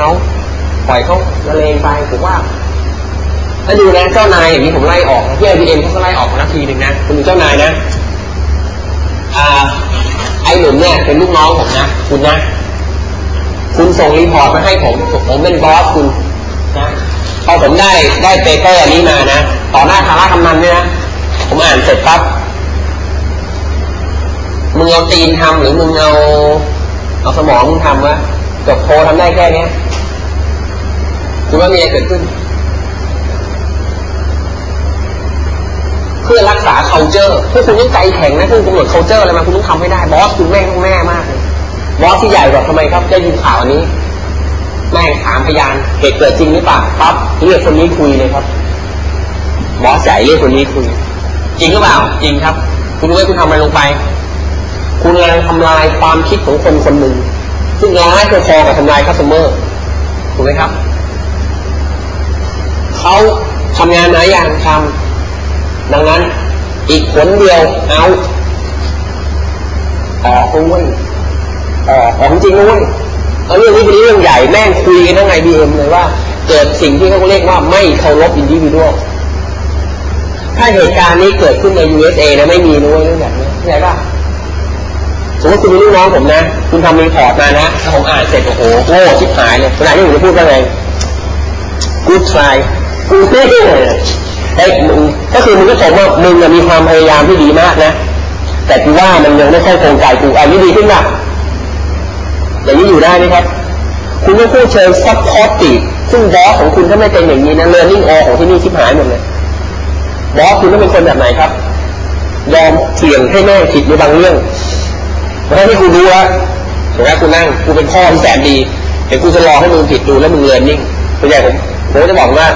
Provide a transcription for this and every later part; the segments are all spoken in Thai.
เขาปล่อยเขาละเลงไปผมว่าถ้าดูนะเจ้านายอย่างนี้ผมไล่ออกที่ IBM เขาก็ไล่ออกนาทีหนึ่งนะคุณดูเจ้านายนะอ่าไอ้หนุ่มเนี่ยเป็นลูกน้องผมนะคุณนะคุณส่ง report มาให้ผมผมเป็น boss คุณนะพอผมได้ได้ paper อันนี้มานะต่อหน้าธารกำนัลเนี่ยนะผมอ่านเสร็จปั๊บมึงเอาตีนทำหรือมึงเอาเอาสมองทำวะจบโททำได้แค่เนี้ คุณว่ามีอะไรเกิดขึ้น เพื่อรักษา culture พวกคุณต้องใจแข็งนะพวกคุณกำหนด culture อะไรมาคุณต้องทำให้ได้ บอสคุณแม่งต้องแม่มากเลยบอสที่ใหญ่กว่าทำไมครับได้ยินข่าวนี้ แม่งถามพยานเหตุเกิดจริงหรือเปล่าปั๊บเรียกคนนี้คุยเลยครับบอสใหญ่เรียกคนนี้คุย จริงหรือเปล่า จริงครับ คุณรู้ไหมคุณทำอะไรลงไป คุณกำลังทำลายความคิดของคนคนหนึ่งซึ่งร้ายพอๆกับทำลาย customer ถูกไหมครับ เขาทำงานไหนอย่างทำดังนั้นอีกผลเดียวเอาออกด้วยออกของจริงด้วยเอาเรื่องนี้เป็นเรื่องใหญ่แม่งคุยกันทั้ง IBM เลยว่า เกิดสิ่งที่เขาเรียกว่าไม่เคารพ individualถ้าเหตุการณ์นี้เกิดขึ้นใน USA นะไม่มีนู้ยเรื่องแบบนี้เข้าใจป่ะสมมติคุณเป็นลูกน้องผมนะ คุณทำ report มานะถ้าผมอ่านเสร็จโอ้โหโง่ชิบหายเลยขณะที่ผมจะพูดว่าไง good try กูเฮ้ยไอ้มึงก็คือมึงก็ชมว่ามึงมีความพยายามที่ดีมากนะ แต่กูว่ามันยังไม่ค่อยตรงใจกูอันนี้ดีขึ้นป่ะอย่างนี้อยู่ได้ไหมครับ คุณต้องพูดเชิง supportiveซึ่งบอสของคุณถ้าไม่เป็นอย่างนี้นะเรียนริ่งอของที่นี่ชิบหายหมดเลยบอสคุณต้องเป็นคนแบบไหนครับ ยอมเสี่ยงให้แม่ผิดในบางเรื่องเพราะที่คุณรู้ว่าถูกไหมคุณนั่งคุณเป็นพ่อที่แสนดีเดี๋ยวกูจะรอให้มึงผิดดูแล้วมึงเรียนนิ่งเป็นไงผมผมจะบอกว่า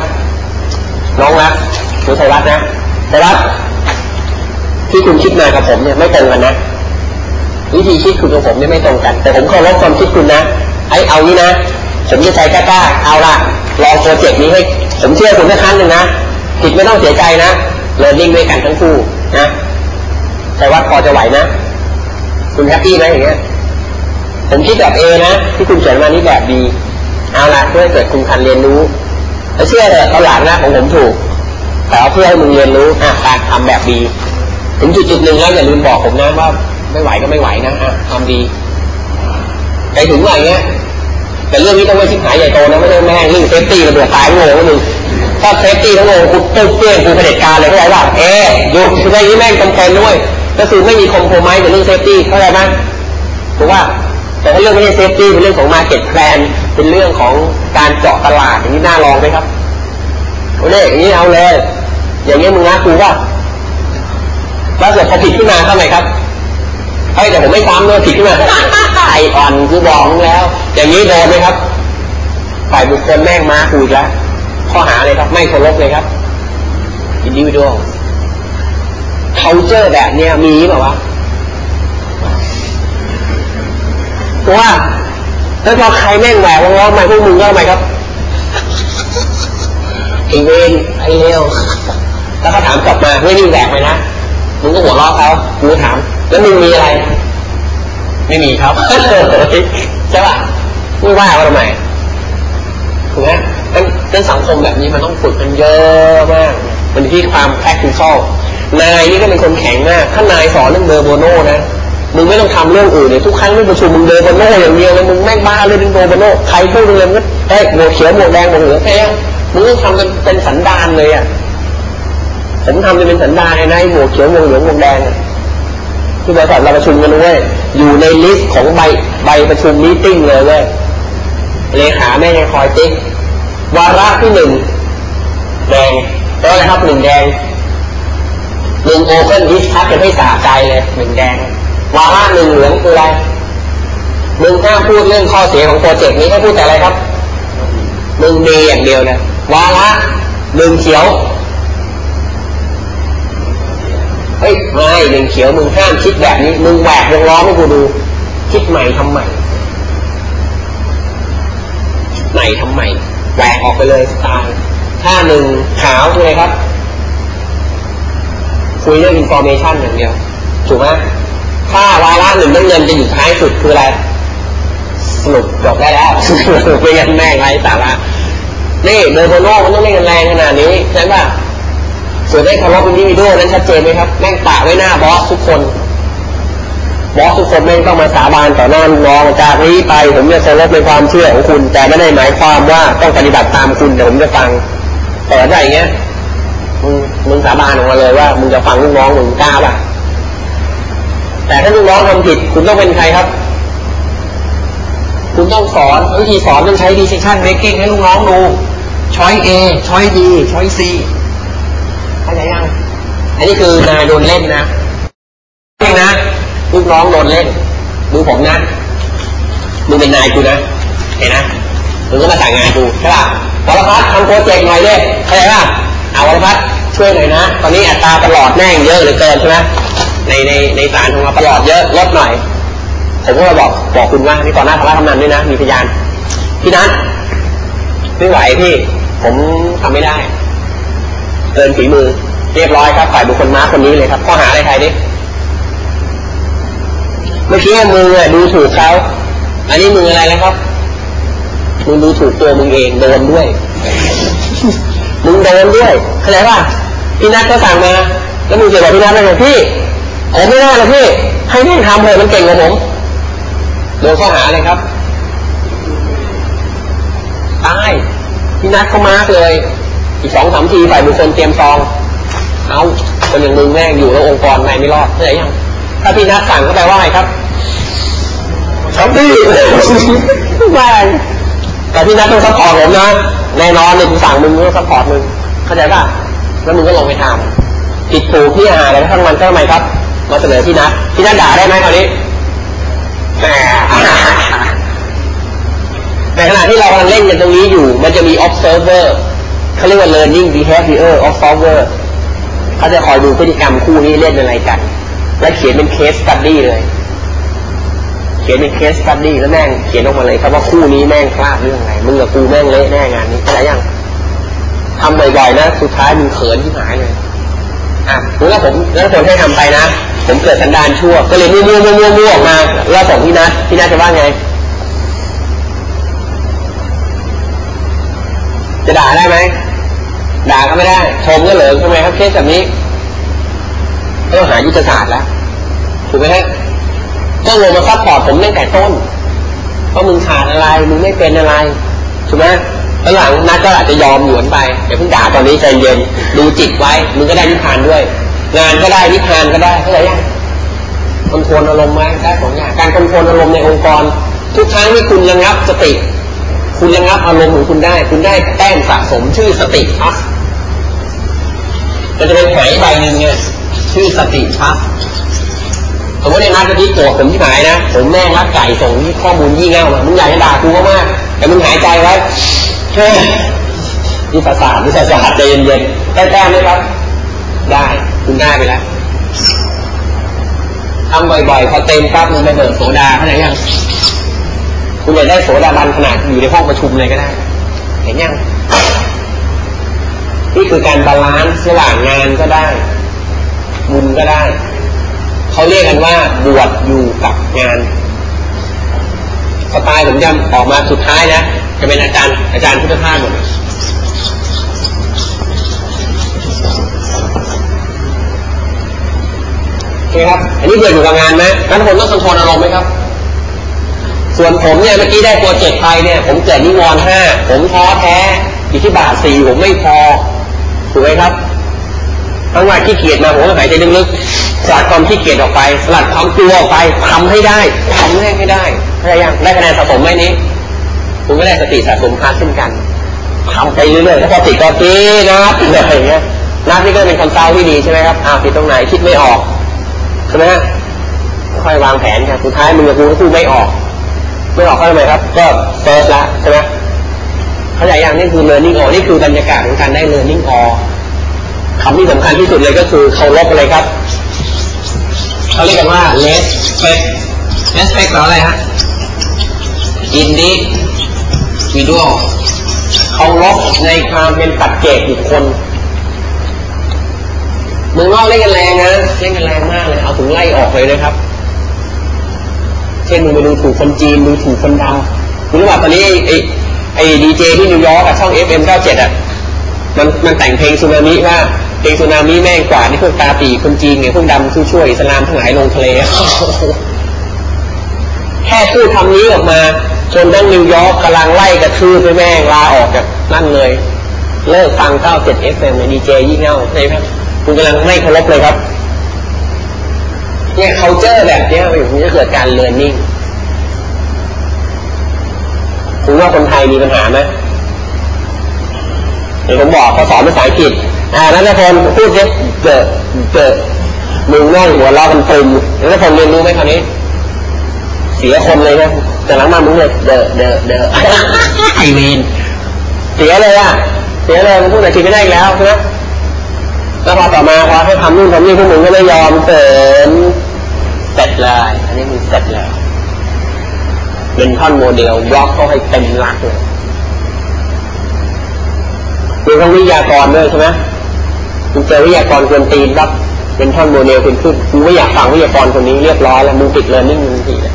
น้องรักหรือไทยรัฐนะไทยรัฐที่คุณคิดมากับผมเนี่ยไม่ตรงกันนะวิธีคิดคุณกับผมเนี่ยไม่ตรงกัน แต่ผมเคารพความคิดคุณนะไอ้เอานี้นะผมจะใช้กล้าๆเอาละลองโปรเจกต์นี้ให้ผมเชื่อคุณสักครั้งหนึ่งนะผิดไม่ต้องเสียใจนะเรียนนิ่งด้วยกันทั้งคู่นะแต่ว่าพอจะไหวนะ คุณแฮปปี้ไหมอย่างเงี้ย ผมคิดแบบเอนะ ที่คุณเขียนมานี่แบบดีเอาละเพื่อเกิดคุณทันเรียนรู้ เชื่อเถอะตอนหลังนะของผมถูกแต่เพื่อให้มึงเรียนรู้อะการทำแบบดี ถึงจุดจุดหนึ่งแล้วอย่าลืมบอกผมนะว่าไม่ไหวก็ไม่ไหวนะอะทำดีไปถึงว่าอย่างเงี้ยแต่เรื่องนี้ต้องไม่ชิบหายใหญ่โตนะไม่ได้แม่งเรื่อง safety ระเบิดตายโง่ก็มึงถ้า safety ทั้งโง่กูเต้นเปี้ยงกูเผด็จการเลยเข้าใจป่ะเอ๊ะอยู่ในนี้แม่งจำเป็นด้วยก็คือไม่มี compromise กับเรื่อง safety เข้าใจไหมถูกว่าแต่ถ้าเรื่องไม่ใช่ safety เป็นเรื่องของ market plan เป็นเรื่องของการเจาะตลาดอย่างนี้น่าลองไหมครับโอเนี่ยอย่างนี้เอาเลย อย่างนี้มึงนะครูว่าแล้วเกิดพอผิดขึ้นมาทำไมครับเฮ้ยแต่ผมไม่ซ้ำเลยผิดขึ้นมาไออ่อนคือบอกมึงแล้ว อย่างนี้โดนไหมครับฝ่ายบุคคลแม่งมาคุยแล้วข้อหาเลยครับ ไม่เคารพเลยครับอินดิวิวด culture แบบเนี้ยมีเปล่าวะว่า แล้วพอใครแม่งแหวกวงล้อมาพวกมึงก็ทำไมครับไอเวนไอเลวแล้วเขาถามกลับมาไม่นี่แหวกไหมนะมึงก็หัวล้อเขากูถาม แล้วมึงมีอะไร ไม่มีครับใช่ป่ะไม่ว่าว่าทำไมถูกไหมนั่นสังคมแบบนี้มันต้องฝึกกันเยอะมาก มันที่ความ practical นายนี่ก็เป็นคนแข็งมาก ถ้านายสอนเรื่องเบอร์โบโน่นะ มึงไม่ต้องทำเรื่องอื่นเลยทุกครั้งที่ประชุมมึงเบอร์โบโน่อย่างเดียวเลยมึงแม่งบ้าเลยเป็นบอร์โบโน่ใครพูดเลยมึงเอ้ยหมวกเขียวหมวกแดงหมวกเหลืองแค่มึงต้องทำกันเป็นสันดานเลยอะผมทำจะเป็นสันดานเลยนะหมวกเขียวหมวกเหลืองหมวกแดงที่บริษัทเราประชุมกันเว้ยอยู่ใน list ของใบใบประชุม meeting เลยเว้ยเลขาแม่งยังคอยติ๊กวาระที่หนึ่งแดงแล้วอะไรครับหนึ่งแดงหนึ่ง open discuss จะให้สาใจเลยหนึ่งแดง วาระหนึ่งเหลืองคืออะไรหนึ่งห้ามพูดเรื่องข้อเสียของ project นี้ให้พูดแต่อะไรครับหนึ่งดีอย่างเดียวนะวาระหนึ่งเขียวเฮ้ยไม่หนึ่งเขียวมึงห้ามคิดแบบนี้ มึงแหวกวงล้อให้กูดู คิดใหม่ทำใหม่ใหม่ทำใหม่แหวกออกไปเลยตล์ถ้าหนึ่งขาวคืออะไรครับคุยเรื่อง information อย่างเดียวถูกไหม ถ้าวาระหนึ่งน้ำเงินจะอยู่ท้ายสุดคืออะไรสรุปจบได้แล้วไม่งั้นแม่งไร้สาระนี่ de Bono มันต้องเล่นกันแรงขนาดนี้ใช่ป่ะส่วนได้ care individual นั้นชัดเจนไหมครับ แม่งปะไว้หน้า boss ทุกคน boss ทุกคนแม่งต้องมาสาบานต่อหน้าน้องจากนี้ไป ผมจะเคารพในความเชื่อของคุณ แต่ไม่ได้หมายความว่าต้องปฏิบัติตามคุณแต่ผมจะฟัง แต่ถ้าอย่างเงี้ยมึงมึงสาบานออกมาเลยว่า มึงจะฟังลูกน้องมึงกล้าป่ะ แต่ถ้าลูกน้องทำผิด คุณต้องเป็นใครครับ คุณต้องสอนวิธีสอนต้องใช้ decision making ให้ลูกน้องดูช้อย A ช้อย B ช้อย C เข้าใจยัง อันนี้คือนายโดนเล่นนะเองนะลูกน้องโดนเล่น ดูผมนะมึงเป็นนายกูนะ เห็นนะมึงก็มาสั่งงานกูใช่ป่ะวรพัฒน์ทำโปรเจกต์หน่อยเลยเข้าใจป่ะเอาวรพัฒน์ช่วยหน่อยนะ ตอนนี้อัตราตลอดแม่งเยอะเหลือเกินใช่ไหม ในในในสารของเราตลอดเยอะลดหน่อย ผมก็มาบอกบอกคุณว่านี่ก่อนหน้าพระทำนันด้วยนะ มีพยานพี่นัทไม่ไหวพี่ผมทำไม่ได้เกินฝีมือ เรียบร้อยครับฝ่ายบุคคลม้าคนนี้เลยครับข้อหาอะไรใครดิเมื่อกี้มือดูถูกเขาอันนี้มืออะไรแล้วครับมึงดูถูกตัวมึงเองโดนด้วย มึงโดนด้วยเข้าใจป่ะพี่นัทก็สั่งมา แล้วมึงเสียบอกพี่นัทเลยพี่ ผมไม่ได้เลยพี่ ให้แม่งทำเลยมันเก่งกว่าผมโดนข้อหาอะไรครับตายพี่นัทเขามาร์กเลย อีกสองสามทีฝ่ายบุคคลเตรียมซอง เอาคนอย่างมึงแม่งอยู่แล้วองค์กรไหนไม่รอดเข้าใจยัง ถ้าพี่นัทสั่งก็แปลว่าไงครับครับพี่แม่งแต่พี่นัทต้อง support ผมนะแน่นอนเนี่ยกูสั่งมึงต้อง support มึง เข้าใจป่ะ แล้วมึงก็ลงไปทำผิดถูกที่หาอะไรทั้งมันก็ทำไมครับ มาเสนอพี่นัทพี่นัทด่าได้ไหมคราวนี้แหมในขณะที่เรากำลังเล่นกันตรงนี้อยู่ มันจะมี observer เขาเรียกว่า learning behavior observer เขาจะคอยดูพฤติกรรมคู่นี้เล่นอะไรกัน และเขียนเป็น case study เลย เขียนเป็น case study แล้วแม่งเขียนออกมาเลยครับว่าคู่นี้แม่งพลาดเรื่องอะไรมึงกับกูแม่งเละแน่งานนี้อะไรยังทำบ่อยๆนะ สุดท้ายมึงเขินที่หายเลยอะแล้วผมแล้วคนให้ทำไปนะ ผมเกิดสันดานชั่ว ก็เลยมั่วมั่วมั่วมั่วออกมาแล้วส่งพี่นัทพี่นัทจะว่าไง จะด่าได้ไหมด่าก็ไม่ได้ ชมก็เหลิงทำไมครับเคสแบบนี้ต้องหายุทธศาสตร์แล้วถูกไหมฮะก็ลงมา support ผมตั้งแต่ต้นว่ามึงขาดอะไรมึงไม่เป็นอะไรถูกไหมแล้วพี่นัทก็อาจจะยอมหยวนไปอย่าเพิ่งด่าตอนนี้ใจเย็นดูจิตไว้ มึงก็ได้นิพพานด้วย งานก็ได้นิพพานก็ได้เข้าใจยัง control อารมณ์ไหมได้สองอย่างการ control อารมณ์ในองค์กร ทุกครั้งที่คุณระงับสติ คุณระงับอารมณ์ของคุณได้ คุณได้แต้มสะสมชื่อสติ plusมันจะเป็นหายใบหนึ่งเนี่ยชื่อสติพัสสมมติในนัดที่โกรธผมที่หายนะผมแม่งรักไก่ส่งข้อมูลยี่เง่ามามึงอยากจะด่ากูก็มากแต่มึงหายใจไว้เฮ้ยนี่ประสาทนี่ประสาทใจเย็นๆได้แต้มไหมครับ ได้ คุณได้ไปแล้วทำบ่อยๆพอเต็มครับมึงไปเบิกโสดาเข้าใจยังคุณอยากได้โสดาบันขนาดอยู่ในห้องประชุมเลยก็ได้ เห็นยังนี่คือการ balance ระหว่างงานก็ได้ บุญก็ได้ เขาเรียกกันว่าบวชอยู่กับงานสไตล์ผมจะออกมาสุดท้ายนะจะเป็นอาจารย์อาจารย์พุทธทาสหมด โอเคครับ อันนี้เบื่ออยู่กับงานไหมงั้นผมต้อง control อารมณ์ไหมครับ ส่วนผมเนี่ยเมื่อกี้ได้โปรเจกต์ไปเนี่ย ผมเกิดนิวรณ์ห้าผมท้อแท้อิทธิบาทสี่ผมไม่พอถูกไหมครับทั้งวันขี้เกียจมาผมก็หายใจลึกๆสลัดความขี้เกียจออกไปสลัดความกลัวออกไปทำให้ได้ทำให้ให้ได้ได้ยังได้คะแนนสะสมไหมนี้คุณก็ได้สติสะสมพาเช่นกันทำไปเรื่อยๆถ้าพอติดก็ตีนับอะไรอย่างเงี้ยนับนี่ก็เป็นคำเศร้าที่ดีใช่ไหมครับอ้าวติดตรงไหนคิดไม่ออก ช่ไหมฮะค่อยวางแผนกันสุดท้ายมึงกับกูก็พูดไม่ออก ไม่ออกเขาทำไมครับ ก็เฟิร์สละใช่ไหมเข้าใจยังนี่คือ learning all นี่คือบรรยากาศของการได้ learning all คำที่สำคัญที่สุดเลยก็คือเคารพอะไรครับเขาเรียกกันว่า respect respect แปลว่าอะไรฮะ individual เคารพในความเป็นปัจเจกบุคคล เมืองนอกเล่นกันแรงนะเล่นกันแรงมากเลยเอาถึงไล่ออกเลยนะครับ เช่นมึงไปดูถูกคนจีนดูถูกคนดำคุณรู้ว่าตอนนี้ไอ้ไอ้ดีเจที่นิวยอร์กอะช่อง FM 97อะมันมันแต่งเพลงซูนามิว่าเพลงซูนามิแม่งกว่าที่พวกตาตีคนจีนไงพวกดำช่วยช่วยอิสลามทั้งหลายลงทะเลแค่พูดคำนี้ออกมาจนทั้งนิวยอร์กกำลังไล่กระทืบไปแม่งลาออกจากนั่นเลย เลิกฟัง 97 FM ดีเจยี่เง่าใช่ไหมครับ คุณกำลังไม่เคารพเลยครับ เนี่ย culture แบบนี้มันจะเกิดการเรียนนิ่งคุณว่าคนไทยมีปัญหาไหมเดี๋ยวผมบอกเขาสอนภาษาอังกฤษอ่านัทพลพูดเยอะเจอเจอมึงนั่งหัวเราะกันตึมนัทพลเรียนรู้ไหมคราวนี้ เสียคนเลยนะแต่หลังมามึงเลยเดอะเดอะเดอะไอเวนเสียเลยอะเสียเลยมันพูดแต่ทีไม่ได้แล้วใช่ไหม แล้วพอต่อมาพอให้ทำนู่นทำนี่พวกมึงก็ไม่ยอมเสริมเสร็จเลยอันนี้มึงเสร็จเลยเป็นท่อนโมเดลบล็อกเขาให้เต็มหลักเลยมีทั้องวิทยากรด้วยใช่ไหมคุณเจอวิทยากรควรตีนรับเป็นท่อนโมเดลเป็นขึ้นกูไม่อยากฟังวิทยากรคนนี้เรียบร้อยแล้วมึงปิดเลยนิ่งทันทีเลย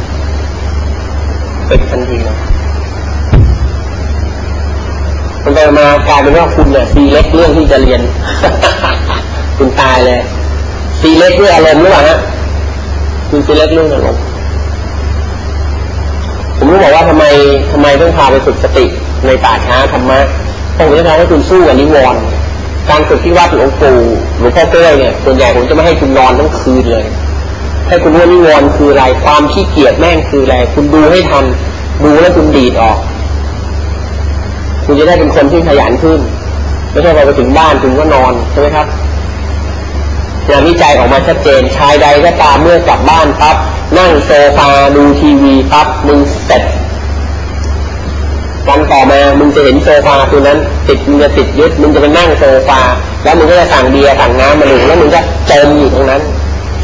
ปิดทันทีเลย มันไปมากลายเป็นว่าคุณเนี่ยซีเล็กเรื่องที่จะเรียน คุณตายเลยซีเล็กเรื่องอารมณ์หรือเปล่าฮะคุณซีเล็กเรื่องอารมณ์ผมรู้บอกว่าทำไมทำไมต้องพาไปฝึกสติในป่าช้าธรรมะผมจะทำให้คุณสู้กับนิวรณ์การฝึกที่ว่าหลวงปู่หลวงพ่อเต้ยเนี่ยส่วนใหญ่ผมจะไม่ให้คุณนอนทั้งคืนเลยให้คุณรู้นิวรณ์คืออะไรความขี้เกียจแม่งคืออะไรคุณดูให้ทันดูแล้วคุณดีดออก คุณจะได้เป็นคนที่ขยันขึ้น ไม่ใช่พอไปถึงบ้านคุณก็นอนใช่ไหมครับงานวิจัยออกมาชัดเจนชายใดก็ตามเมื่อกลับบ้านปั๊บนั่งโซฟาดูทีวีปั๊บมึงเสร็จวันต่อมามึงจะเห็นโซฟาตัวนั้น ติดมึงจะติดยึดมึงจะไปนั่งโซฟา แล้วมึงก็จะสั่งเบียร์สั่งน้ำมาดื่มแล้วมึงจะจมอยู่ตรงนั้น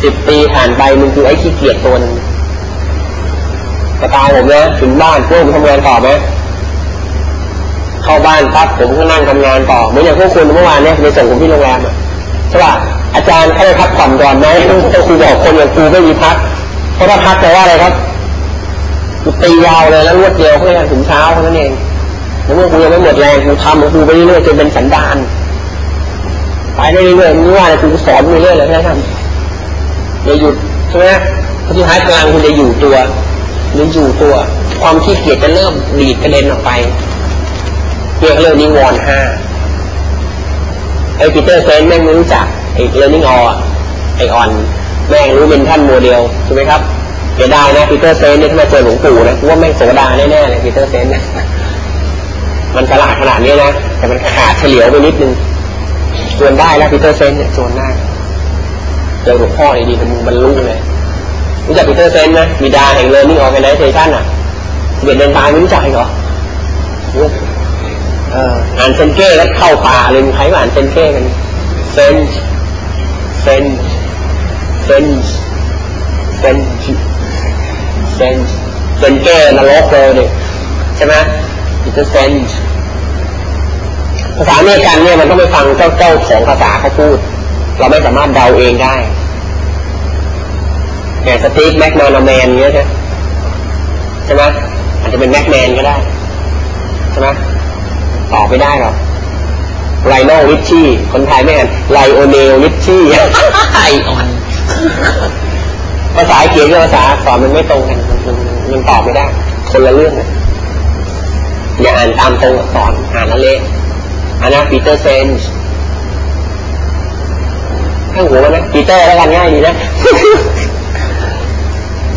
สิบปีผ่านไปมึงคือไอ้ขี้เกียจตัวนึงกระตาผมนะถึงบ้านพวกผมทำงานต่อไหม เข้าบ้านปั๊บผมก็นั่งทำงานต่อเหมือนอย่างพวกคุณเมื่อวานเนี่ยไปส่งผมที่โรงแรมอะใช่ป่ะอาจารย์เขาได้พักผ่อนก่อนไหมต้องครูบอกคนอย่างครูไม่มีพัก เพราะว่าพักแปลว่าอะไรครับตียาวเลยแล้วรวดเดียวเพื่อถึงเช้าเท่านั้นเองแล้วเมื่อกูยังไม่หมดแรงกูทำของกูไปเรื่อยๆจนเป็นสันดานไปได้เรื่อยๆมึงว่าอะไรกูสอนไปเรื่อยเลยแค่นั้นอย่าหยุดใช่ไหมพอที่ท้ายกลางคุณจะอยู่ตัวหรืออยู่ตัว ความขี้เกียจจะเริ่มดีดกระเด็นออกไป เรียกเรื่องนิวรณ์ห้าไอ้ Peter Senge แม่งไม่รู้จักไอ้ learning org ไอ้ออนแม่งรู้ mental model ใช่ไหมครับเดี๋ยวได้นะ Peter Senge เนี่ยถ้ามาเจอหลวงปู่นะว่าแม่งโสดาแน่ๆเลย Peter Senge เนี่ยมันฉลาดขนาดนี้นะแต่มันขาดเฉลียวไปนิดนึงชวนได้แล้วปีเตอร์เซนเนี่ยชวนได้เจอหลวงพ่อไอดีๆมันบรรลุเลยรู้จักปีเตอร์เซนไหมมีดาแห่ง learning organization อะเบียนเดินตายไม่รู้จักเหรอ อ่านเซนเก้แล้วเข้าป่าเลยใครอ่านเซนเก้กันเซนเซนเซนเซนเซนเซนเก้นรกเลยเนี่ยใช่ไหมอิตเซนภาษาเมกันเนี่ยมันต้องไปฟังเจ้าเจ้าของภาษาเขาพูด เราไม่สามารถเดาเองได้อย่างสตีฟแม็กมนาแมนเงี้ยใช่ใช่ไหมอาจจะเป็นแม็กแมนก็ได้ใช่ไหม ตอบไม่ได้หรอกไลโนลิชชี่คนไทยไม่อ่านไลโอเนลลิชชี่ไอออนภาษาเขียนกับภาษาสอนมันไม่ตรงกันมันมันตอบไม่ได้ คนละเรื่องนะอย่าอ่านตามตรงอักษรอ่านละเละอันนั้น Peter Senge ช่างหัวมันนะปีเตอร์แล้วกันง่ายดีนะ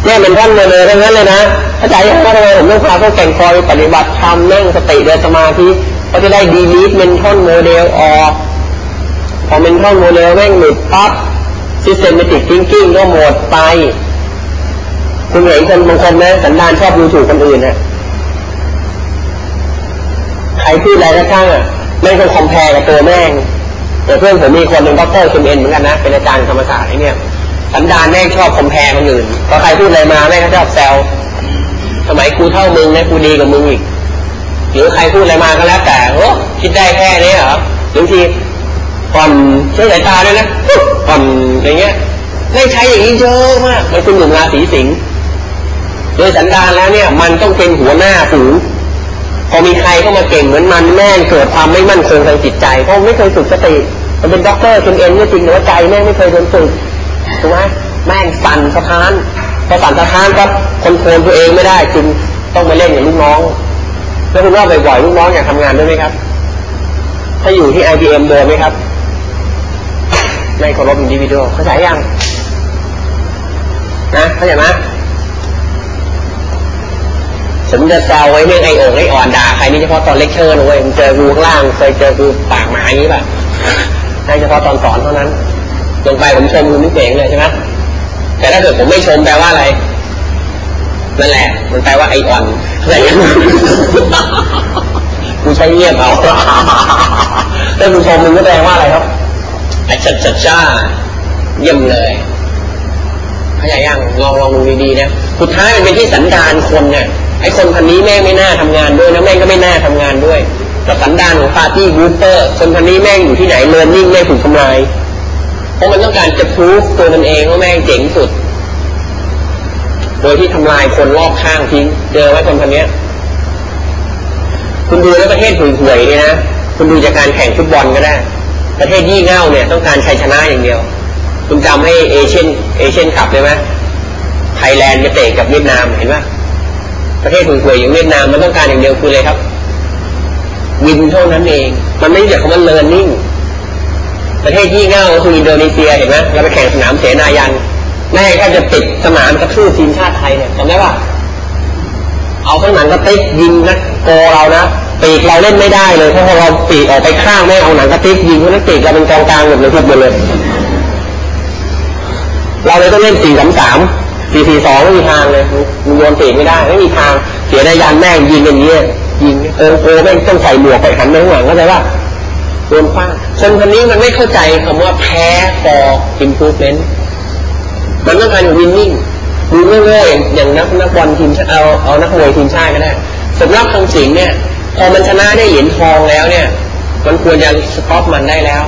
เนี่ยมันท่านมาเลยทั้งนั้นเลยนะเข้าใจยังว่าทำไมผมต้องพาพวกแก่งคอยปฏิบัติธรรมนั่งสติเดินสมาธิ ก็จะได้ delete mental model ออก พอ mental model แม่งหลุดปั๊บ systematic thinking ก็หมดไป คุณเห็นคนบางคนนะสันดานชอบดูถูกคนอื่นนะใครพูดอะไรก็ช่างอะไม่ต้อง compare กับตัวแม่งแต่เพื่อนผมมีคนหนึ่งด็อกเตอร์คุณเอ็นเหมือนกันนะ เป็นอาจารย์ธรรมศาสตร์ไอ้เนี่ยสันดานแม่งชอบ compare คนอื่นพอใครพูดอะไรมาแม่งก็ชอบแซวสมัยกูเท่ามึงนะกูดีกว่ามึงอีก หรือใครพูดอะไรมาก็แล้วแต่โอ้คิดได้แค่นี้เหรอหรือบางทีก่อนใช้สายตาด้วยนะก่อนอย่างเงี้ยได้ใช้อย่างนี้เยอะมากมันเป็นหนุ่มราศีสิงห์โดยสันดานแล้วเนี่ย มันต้องเป็นหัวหน้าฝูงพอมีใครเข้ามาเก่งเหมือนมันแม่งเกิดความไม่มั่นคงทางจิตใจเพราะไม่เคยฝึกสติมันเป็นด็อกเตอร์เป็นเอ็นก็จริงแต่ว่าใจแม่งไม่เคยโดนฝึกถูกไหมแม่งสั่นสะท้านพอสั่นสะท้านก็control ตัวเองไม่ได้จึงต้องมาเล่นกับลูกน้อง แล้วคุณว่าบ่อยๆลูกน้องอยากทำงานด้วยไหมครับ ถ้าอยู่ที่ IBM โดนไหมครับ ไม่เคารพ individual เข้าใจยังนะเข้าใจไหมผมจะแซวไว้เรื่องไอโอ่งไออ่อนด่าใครนี่เฉพาะตอนเลคเชอร์นะเว้ยเจอกูข้างล่างเคยเจอกูปากหมาอย่างนี้ป่ะให้เฉพาะตอนสอนเท่านั้นลงไปผมชมคุณนิเก่งเลยใช่ไหมแต่ถ้าเกิดผมไม่ชมแปลว่าอะไรนั่นแหละ มันแปลว่าไออ่อน ไรอย่างนี้กูใช้เงียบเอาถ้าคุณชมมันก็แปลว่าอะไรครับไอชัดชัดจ้าเยี่ยมเลยเข้าใจยังลองลองดูดีๆนะสุดท้ายมันเป็นที่สันดานคนเนี่ยไอ้คนคนนี้แม่งไม่น่าทำงานด้วยนะแม่งก็ไม่น่าทำงานด้วยแต่สันดานของปาร์ตี้บูเตอร์คนคนนี้แม่งอยู่ที่ไหนเลิร์นนิ่งไม่งถูกทำลายเพราะมันต้องการจะพูฟตัวมันเองว่าแม่งเจ๋งสุด โดยที่ทำลายคนรอบข้างทิ้งเจอไว้คนคนนี้คุณดูในประเทศห่วยๆเนี่ยนะคุณดูจากการแข่งฟุตบอลก็ได้ ประเทศยี่เง่าเนี่ยต้องการชัยชนะอย่างเดียว คุณจำให้เอเชียนเอเชียนคัพได้ไหมไทยแลนด์จะเตะกับเวียดนามเห็นไหมประเทศห่วยๆอย่างเวียดนามมันต้องการอย่างเดียวคืออะไรครับwin เท่านั้นเอง มันไม่ใช่คำว่า learning ประเทศงี่เง่าก็คืออินโดนีเซียเห็นไหมเราไปแข่งสนามเสนายัน แม่งก็จะติดสนามกระทืบทีมชาติไทยเนี่ยจำได้ป่ะเอาข้างหนังสติ๊กยิงนักโกเรานะปีกเราเล่นไม่ได้เลยเพราะเราปีกออกไปข้างแม่งเอาหนังสติ๊กยิงเพราะนักปีกเราเป็นกองกลางหมดเลยทุกหมดเลยเราเลยต้องเล่นสี่สามสามสี่สี่สองไม่มีทางเลยมึงโยนปีกไม่ได้ ไม่มีทางเสียดายันแม่งยิงอย่างเงี้ยยิงโอโอแม่งต้องใส่หมวกไปหันไปข้างหลังก็ได้ว่าโดนฟ้าคนคนนี้มันไม่เข้าใจคำว่าแพ้ for improvement มันต้องการ winning อยู่เรื่อยๆอย่างนักนักบอลทีมเอาเอานักมวยทีมชาติก็ได้สมรักษ์ คำสิงห์เนี่ยพอมันชนะได้เหรียญทองแล้วเนี่ย มันควรจะ stop มันได้แล้ว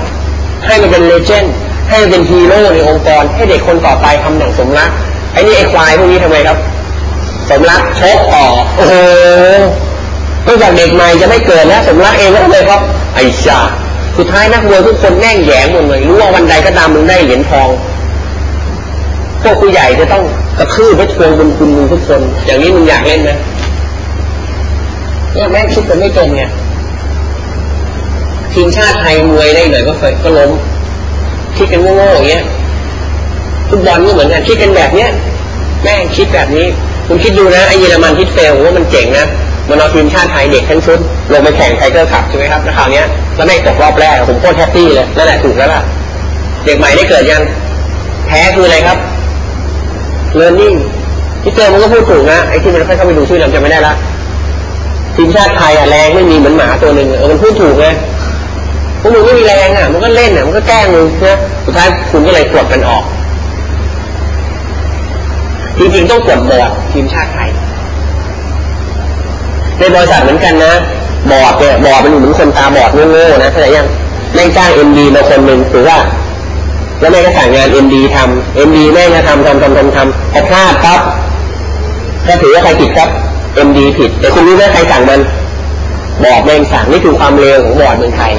ให้มันเป็น legend ให้มันเป็นฮีโร่ในองค์กร ให้เด็กคนต่อไปทำหนังสมรักษ์ไอ้นี่ไอ้ควายพวกนี้ทำไมครับ สมรักชกต่อโอ้โหตั้งจากเด็กใหม่จะไม่เกิดแล้วสมรักเองก็เลยครับไอ้ชาสุดท้ายนักมวยทุกคนแน่งแยงหมดเลยรู้ว่าวันใดก็ตามมึงได้เหรียญทอง พวกผู้ใหญ่จะต้องกระคืบไปทวงบุญคุณมึงทุกคน อย่างนี้มึงอยากเล่นไหมเนี่ยแม่งคิดกันไม่ตรงไงทีมชาติไทยมวยได้หน่อยก็เคยก็ล้มคิดกันโง่ๆอย่างเงี้ยฟุตบอลก็เหมือนกันคิดกันแบบเนี้ย แม่งคิดแบบนี้ คุณคิดดูนะไอ้เยอรมันซิกฟรีดว่ามันเจ๋งนะมันเอาทีมชาติไทยเด็กทั้งชุดลงไปแข่ง Tiger Cup ใช่ไหมครับแล้วคราวนี้แล้วแม่งตกรอบแรกผมโคตร happy เลยนั่นแหละถูกแล้วล่ะเด็กใหม่ได้เกิดยังแพ้คืออะไรครับ learning ที่เจอมันก็พูดถูกนะไอ้ที่มันค่อยเข้าไปดูชื่อเราจะไม่ได้ละทีมชาติไทยอะแรงไม่มีเหมือนหมาตัวหนึ่งเออมันพูดถูกไงพวกมึงไม่มีแรงอะมันก็เล่นอะมันก็แกล้งมึงนะสุดท้ายคุณก็เลยกดมันออกจริงๆต้องกดบอร์ดทีมชาติไทยในบริษัทเหมือนกันนะบอร์ดเนี่ยบอร์ดมันอยู่เหมือนคนตาบอดโง่ๆนะเข้าใจยังแม่งจ้าง MD มาคนหนึ่งถือว่า แล้วแม่งก็สั่งงาน MD ทำ MD แม่งก็ทำทำทำทำทำพอพลาดปั๊บก็ถือว่าใครผิดครับ MD ผิด แต่คุณรู้ไหมใครสั่งมันบอร์ดแม่งสั่งนี่คือความเร็วของบอร์ดเมืองไทย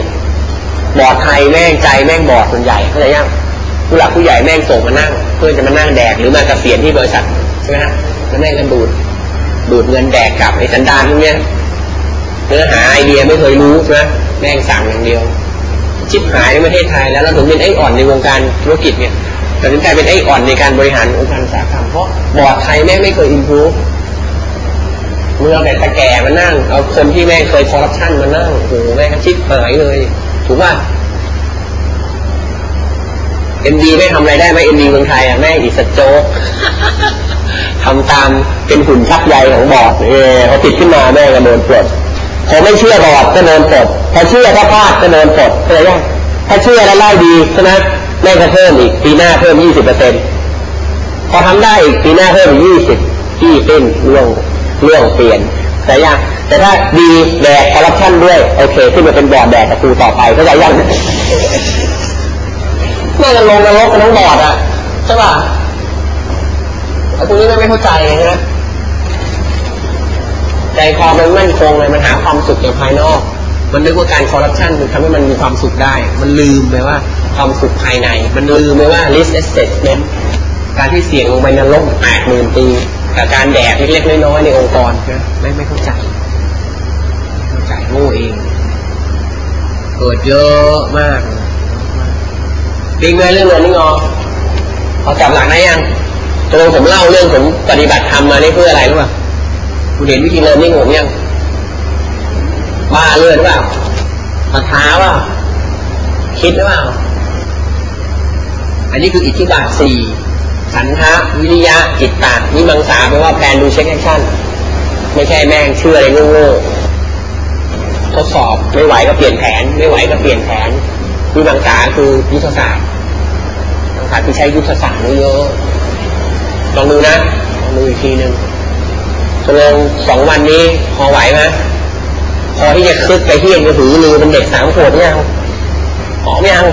บอร์ดไทยแม่งใจแม่งบอร์ดส่วนใหญ่เข้าใจยังผู้หลักผู้ใหญ่แม่งส่งมานั่ง เพื่อจะมานั่งแดกหรือมาเกษียณที่บริษัทใช่ไหมฮะแล้วแม่งก็ดูดดูดเงินแดกกลับไอ้สันดานพวกเนี้ยเนื้อหาไอเดียไม่เคยรู้ใช่ไหมแม่งสั่งอย่างเดียว ชิบหายในประเทศไทยแล้วเราถึงเป็นไอ้อ่อนในวงการธุรกิจเนี่ยแต่ถึงกลายเป็นไอ้อ่อนในการบริหารองค์การอุตสาหกรรมเพราะบอร์ดไทยแม่งไม่เคย inputเมื่อแต่ตะแก่มานั่ง เอาคนที่แม่งเคยคอร์รัปชันมานั่งโอ้โหแม่งชิบหายเลย ถูกป่ะ MD ไม่ทำอะไรได้ไหม MD เมืองไทยอะแม่ง is joke ทำตามเป็นหุ่นชักใยของบอร์ดเออพอติดขึ้นมาแม่งก็โดนปลด พอไม่เชื่อบอร์ดก็โดนปลดพอเชื่อถ้าพลาดก็โดนปลดเข้าใจยังถ้าเชื่อแล้วไล่ดีใช่ไหมแม่งก็เพิ่มอีกปีหน้าเพิ่มยี่สิบเปอร์เซ็นต์พอทำได้อีกปีหน้าเพิ่มยี่สิบที่เต้นเรื่องเรื่องเปลี่ยนแต่ยังแต่ถ้าดีแดกคอร์รัปชันด้วยโอเคขึ้นมาเป็นบอร์ดแดกกับครูต่อไปเข้าใจยังแม่กันลงนรกกันทั้งบอร์ดอะใช่ป่ะไอ้พวกนี้ไม่เข้าใจนะ ใจคอมันมั่นคงเลยมันหาความสุขจากภายนอก มันนึกว่าการคอร์รัปชันมันทำให้มันมีความสุขได้ มันลืมไปว่าความสุขภายใน มันลืมไปว่า risk assessment การที่เสี่ยงลงไปในโลกแปดหมื่นปีกับการแดกเล็กๆน้อยๆในองค์กรนะไม่ไม่เข้าใจเข้าใจโง่เองเกิดเยอะมากปีเงินเรื่องเงินนี่งอพอจับหลักได้ยังตรงผมเล่าเรื่องผมปฏิบัติธรรมมานี่เพื่ออะไรรู้ป่ะ คุณเห็นวิธีเรียนนี่ผมยังบ้าเลือดหรือเปล่ามาท้าว่าคิดหรือเปล่าอันนี้คืออิทธิบาทสี่ฉันทะวิริยะจิตตะวิมังสาแปลว่า plan do check action ไม่ใช่แม่งเชื่ออะไรโง่ๆทดสอบไม่ไหวก็เปลี่ยนแผน ไม่ไหวก็เปลี่ยนแผนวิมังสาคือยุทธศาสตร์มังสาคือใช้ยุทธศาสตร์เยอะลองดูนะลองดูอีกทีหนึ่ง ตกลงสองวันนี้พอไหวไหมพอที่จะคึกไปเที่ยงจะถือลือเป็นเด็กสามขวบยังหอมยัง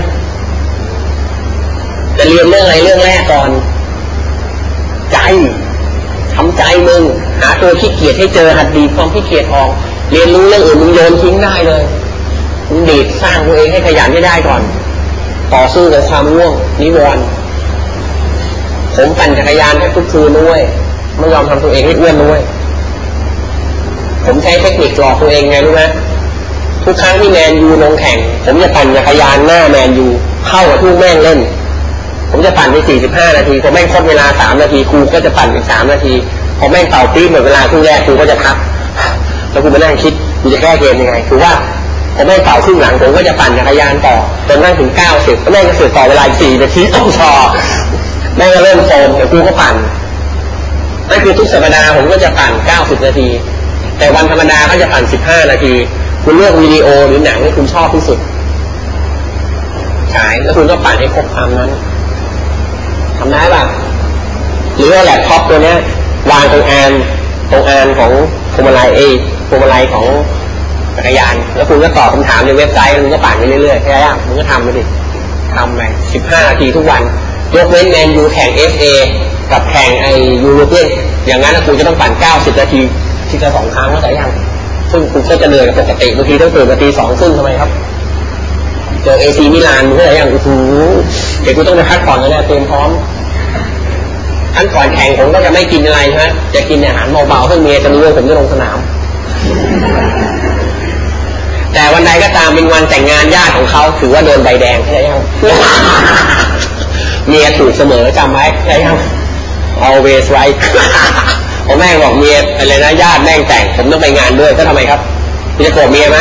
จะเรียนเรื่องอะไรเรื่องแรกก่อน ใจทำใจมึงหาตัวขี้เกียจให้เจอหัดดีความขี้เกียจออก เรียนรู้เรื่องอื่นมึงโยนทิ้งได้เลยมึงดีดสร้างตัวเองให้ขยันให้ได้ก่อน ต่อสู้กับความง่วงนิวรณ์ผมปั่นจักรยานแทบทุกคืนด้วยไม่ยอมทำตัวเองให้อ้วนด้วย ผมใช้เทคนิคหลอกตัวเองไงรู้ไหมทุกครั้งที่แมนยูลงแข่ง ผมจะปั่นจักรยานหน้าแมนยูเข้ากับทุกแม่งเล่น ผมจะปั่นไป 45 นาทีพอแม่งครบเวลา 3 นาทีครูก็จะปั่นอีก 3 นาทีพอแม่งเป่าปี๊บหมดเวลาครึ่งแรกครูก็จะพักแล้วครูมานั่งคิดครูจะแก้เกมยังไง คือว่าพอแม่งเป่าครึ่งหลังผมก็จะปั่นจักรยานต่อจนนั่งถึง 90แม่งก็เสือต่อเวลา4นาทีต้องชอแม่งก็เริ่มโฟมเดี๋ยวครูก็ปั่นนั่นคือทุกสัปดาห์ผมก็จะปั่น 90 นาที แต่วันธรรมดาก็จะปั่น15นาที คุณเลือกวิดีโอหรือหนังที่คุณชอบที่สุด ฉายแล้วคุณก็ปั่นให้ครบตามนั้นทำได้ป่ะหรือว่าแล็ปท็อปตัวเนี้ยวางตรงแอนตรงแอนของพวงมาลัยเอพวงมาลัยของจักรยาน แล้วคุณก็ตอบคำถามในเว็บไซต์คุณก็ปั่นไปเรื่อยๆแค่นี้คุณก็ทำไปดิทำไป15นาทีทุกวัน ยกเว้นแมนยูแข่ง FA กับแข่งไอ European อย่างนั้นคุณจะต้องปั่น90นาที ทีละสองครั้งเข้าใจยังซึ่งคุณก็จะเหนื่อยปกติบางทีต้องตื่นนาทีสองครึ่งทำไมครับเจอ AC Milan มึงก็อะไรอย่างโอ้โหเดี๋ยวกูต้องไปพักผ่อนแล้วเนี่ยเตรียมพร้อมขั้นก่อนแข่งผมก็จะไม่กินอะไรใช่ไหมจะกินอาหารเบาๆเพื่อเมียจะรู้ว่าผมจะลงสนาม แต่วันใดก็ตามเป็นวันแต่งงานญาติของเขาถือว่าโดนใบแดงใช่ไหมยังเมียถูกเสมอจำไว้ใช่ยัง always right ผมแม่งบอกเมียอะไรนะญาติแม่งแต่ง ผมต้องไปงานด้วยก็ทำไมครับคุณจะโกรธเมียไหม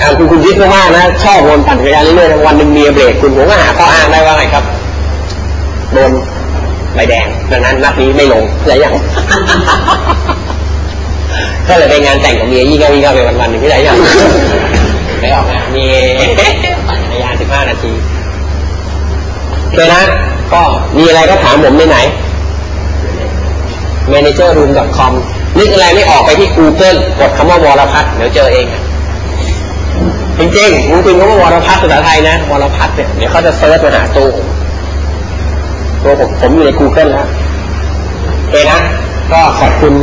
อ่าคุณคุณยึดมากๆนะชอบวนปั่นจักรยานเรื่อยๆวันหนึ่งเมียเบรกคุณผมก็หาข้ออ้างได้ว่าไงครับโดนใบแดงดังนั้นนัดนี้ไม่ลงอะไรอย่างก็เลยไปงานแต่งกับเมียยี่ก้ายี่เก้าไปวันๆหนึ่งที่ไหนอย่างไปออกงานมีปั่นจักรยานสิบห้านาทีเลยนะก็มีอะไรก็ถามผมในไหน managerroom.com นึกอะไรไม่ออกไปที่ Google กดคำว่าวรพัฒน์เดี๋ยวเจอเองจริงๆจริงๆคำว่าวรพัฒน์ภาษาไทยนะวรพัฒน์เนี่ยเดี๋ยวเขาจะเซิร์ชมาหาตัวตัวผมผมอยู่ใน Google แล้วโอนะก็ขอบคุณ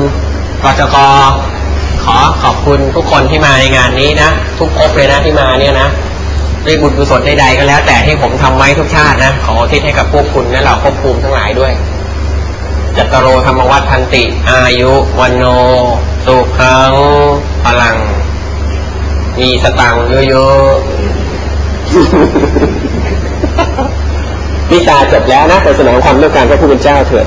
กจกขอขอบคุณทุกคนที่มาในงานนี้นะ ทุกครบเลยนะที่มาเนี่ยนะด้วยบุญกุศลใดๆก็แล้ว แต่ที่ผมทำไว้ทุกชาตินะขอทิศให้กับพวกคุณและเราควบคุมทั้งหลายด้วย จัตโรธรรมวัฒพันติ อายุวันโนสุขังพลัง มีสตังเยอะๆวิชาจบแล้วนะไปสนองความต้องการพระผู้เป็นเจ้าเถิด